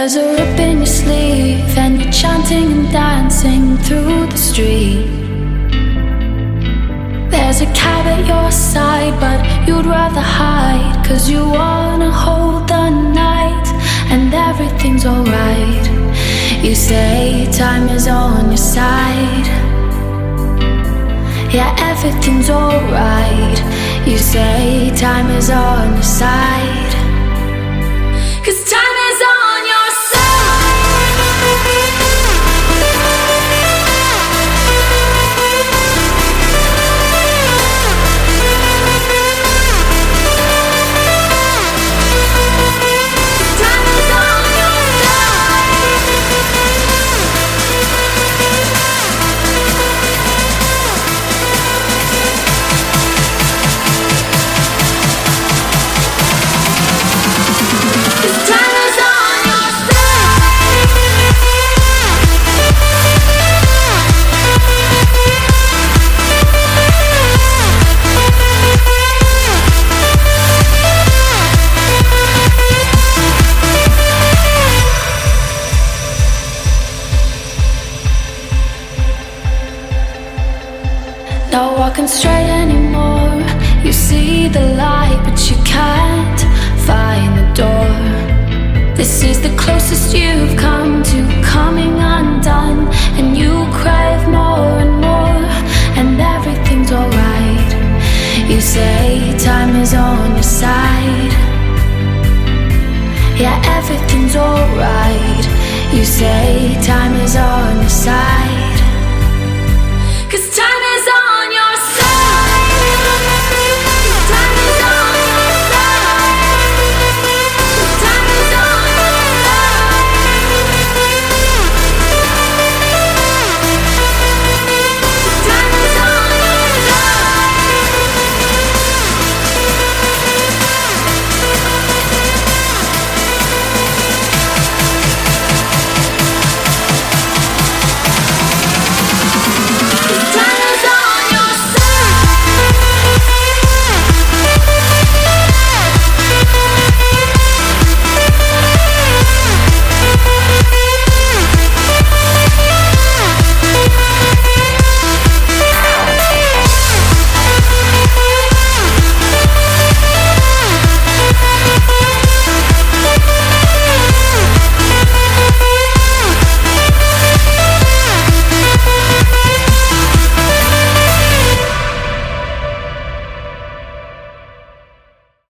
There's a rip in your sleeve, and you're chanting and dancing through the street. There's a cab at your side, but you'd rather hide. Cause you wanna hold the night, and everything's alright. You say time is on your side. Yeah, everything's alright. You say time is on your side. Not walking straight anymore. You see the light, but you can't find the door. This is the closest you've come to coming undone, and you crave more and more, and everything's alright. You say time is on your side. Yeah, everything's alright. You say time is on your side.